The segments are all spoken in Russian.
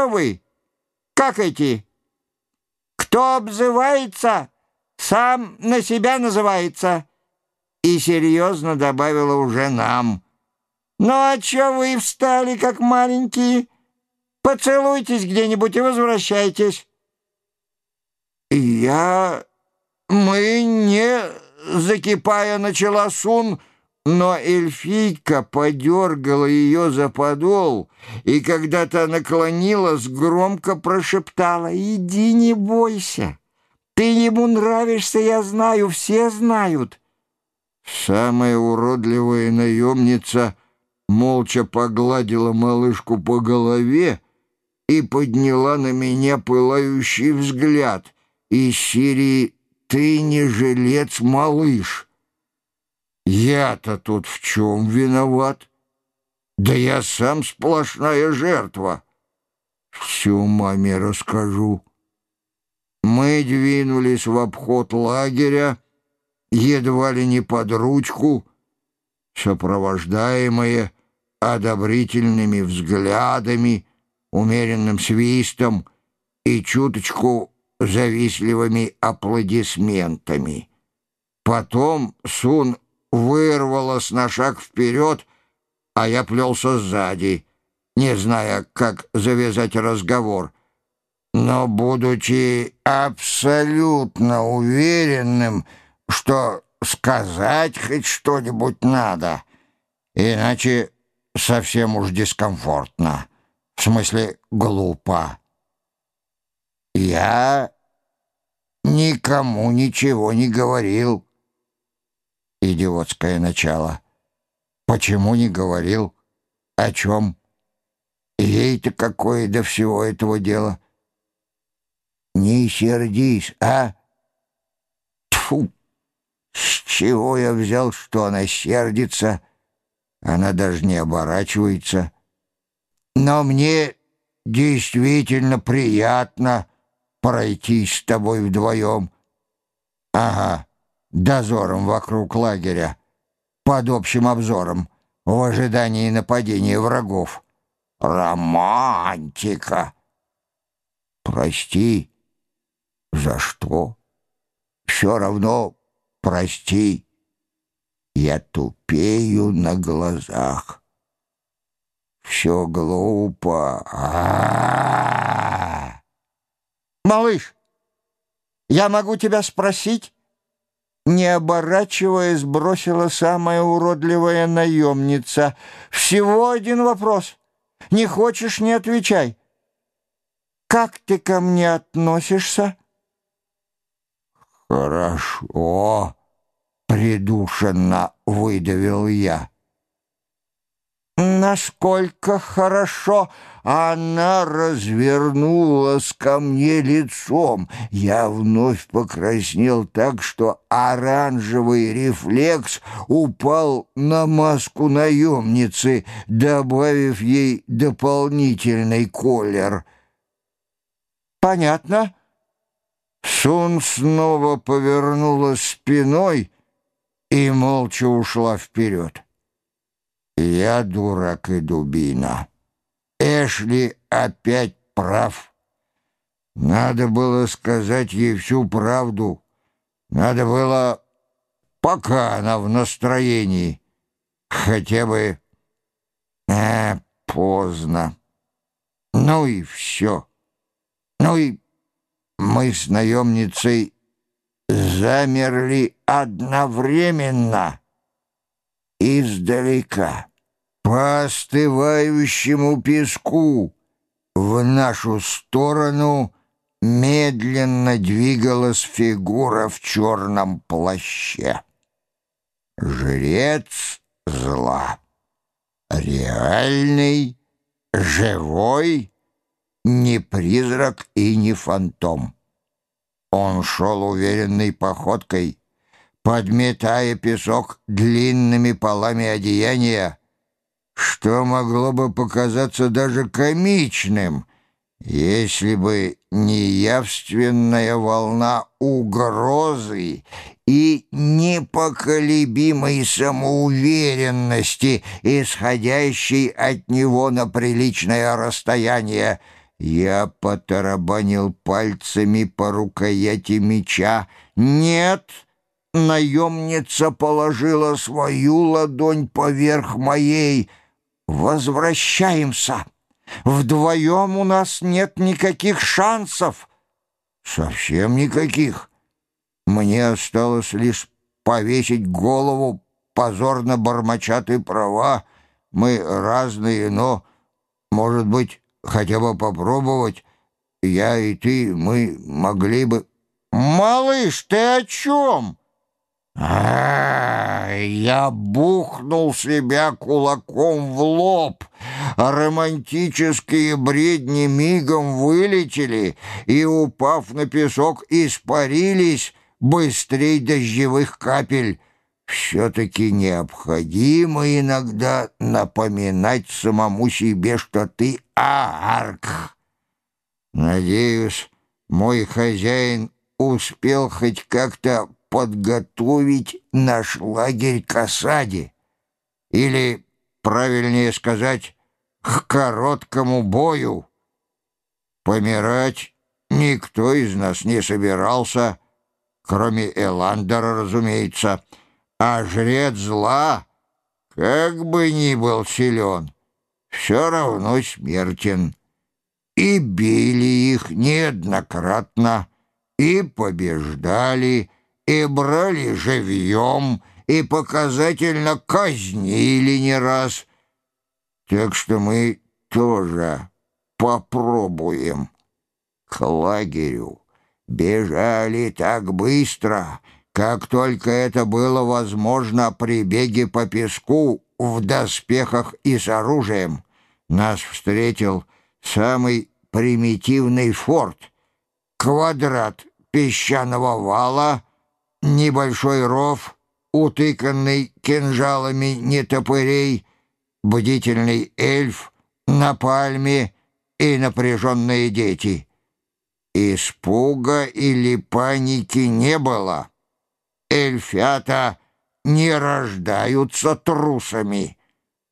Что вы? Как эти? Кто обзывается, сам на себя называется. И серьезно добавила уже нам. Ну а чё вы встали, как маленькие? Поцелуйтесь где-нибудь и возвращайтесь. Я... Мы не... Закипая начала Сун, но эльфийка подергала ее за подол, и когда-то наклонилась, громко прошептала «Иди, не бойся, ты ему нравишься, я знаю, все знают». Самая уродливая наемница молча погладила малышку по голове и подняла на меня пылающий взгляд из серии «Ты не жилец, малыш». Я-то тут в чем виноват? Да я сам сплошная жертва. Всю маме расскажу. Мы двинулись в обход лагеря, едва ли не под ручку, сопровождаемые одобрительными взглядами, умеренным свистом и чуточку завистливыми аплодисментами. Потом Сун вырвалась на шаг вперед, а я плелся сзади, не зная, как завязать разговор. Но, будучи абсолютно уверенным, что сказать хоть что-нибудь надо, иначе совсем уж дискомфортно, в смысле глупо. Я никому ничего не говорил. Идиотское начало. Почему не говорил? О чем? Ей-то какое до всего этого дела? Не сердись, а? Тьфу! С чего я взял, что она сердится? Она даже не оборачивается. Но мне действительно приятно пройтись с тобой вдвоем. Ага дозором вокруг лагеря, под общим обзором, в ожидании нападения врагов. Романтика! Прости. За что? Все равно прости. Я тупею на глазах. Все глупо. А -а -а. Малыш, я могу тебя спросить? Не оборачиваясь, бросила самая уродливая наемница. «Всего один вопрос. Не хочешь — не отвечай. Как ты ко мне относишься?» «Хорошо», — придушенно выдавил я. Насколько хорошо она развернулась ко мне лицом. Я вновь покраснел так, что оранжевый рефлекс упал на маску наемницы, добавив ей дополнительный колер. «Понятно?» Сун снова повернулась спиной и молча ушла вперед. Я дурак и дубина. Эшли опять прав. Надо было сказать ей всю правду. Надо было, пока она в настроении, хотя бы... А, поздно. Ну и все. Ну и мы с наемницей замерли одновременно издалека по остывающему песку в нашу сторону медленно двигалась фигура в черном плаще. Жрец зла. Реальный, живой, не призрак и не фантом. Он шел уверенной походкой, подметая песок длинными полами одеяния, что могло бы показаться даже комичным, если бы не явственная волна угрозы и непоколебимой самоуверенности, исходящей от него на приличное расстояние. Я потарабанил пальцами по рукояти меча. «Нет!» Наемница положила свою ладонь поверх моей. «Возвращаемся! Вдвоем у нас нет никаких шансов!» «Совсем никаких. Мне осталось лишь повесить голову, позорно бормоча ты права. Мы разные, но, может быть, хотя бы попробовать. Я и ты, мы могли бы...» «Малыш, ты о чем?» Я бухнул себя кулаком в лоб. Романтические бредни мигом вылетели и, упав на песок, испарились быстрей дождевых капель. Все-таки необходимо иногда напоминать самому себе, что ты арк. Надеюсь, мой хозяин успел хоть как-то подготовить наш лагерь к осаде, или, правильнее сказать, к короткому бою. Помирать никто из нас не собирался, кроме Эландера, разумеется, а жрец зла, как бы ни был силен, все равно смертен. И били их неоднократно, и побеждали, и брали живьем, и показательно казнили не раз. Так что мы тоже попробуем. К лагерю бежали так быстро, как только это было возможно при беге по песку в доспехах и с оружием. Нас встретил самый примитивный форт, квадрат песчаного вала — Небольшой ров, утыканный кинжалами нетопырей, бдительный эльф на пальме и напряженные дети. Испуга или паники не было. Эльфята не рождаются трусами,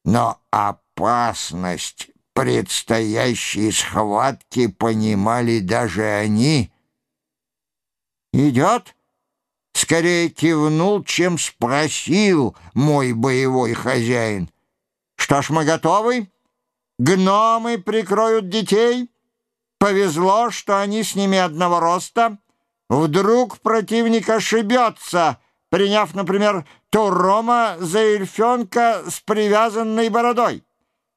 но опасность предстоящей схватки понимали даже они. «Идет?» Скорее кивнул, чем спросил мой боевой хозяин. «Что ж, мы готовы? Гномы прикроют детей? Повезло, что они с ними одного роста. Вдруг противник ошибется, приняв, например, Турома за эльфенка с привязанной бородой.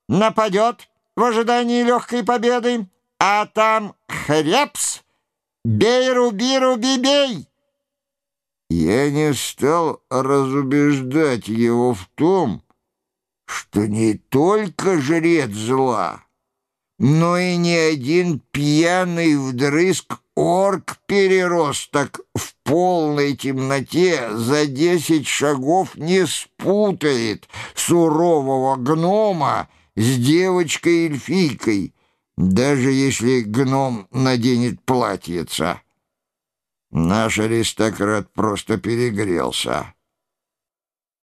Нападет в ожидании легкой победы, а там хрепс, бей, руби, руби, бей!» Я не стал разубеждать его в том, что не только жрец зла, но и ни один пьяный вдрызг орк-переросток в полной темноте за десять шагов не спутает сурового гнома с девочкой-эльфийкой, даже если гном наденет платьица. Наш аристократ просто перегрелся.